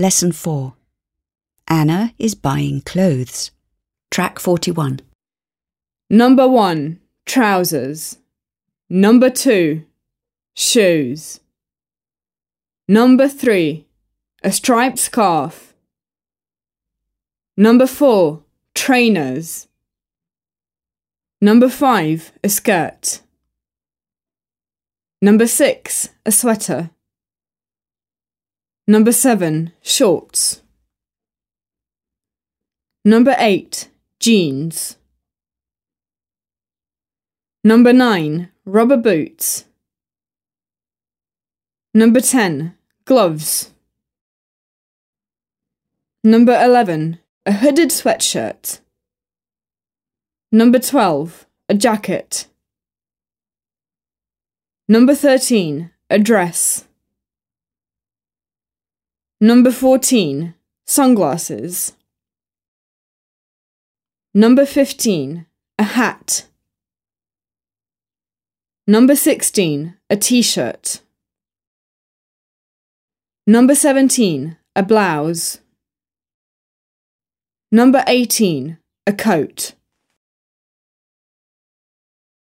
Lesson 4. Anna is buying clothes. Track 41. Number one, trousers. Number two, shoes. Number three, a striped scarf. Number four, trainers. Number five, a skirt. Number six, a sweater. Number seven, shorts. Number eight, jeans. Number nine, rubber boots. Number 10, gloves. Number 11, a hooded sweatshirt. Number 12, a jacket. Number 13, a dress. Number 14, sunglasses. Number 15, a hat. Number 16, a t-shirt. Number 17, a blouse. Number 18, a coat.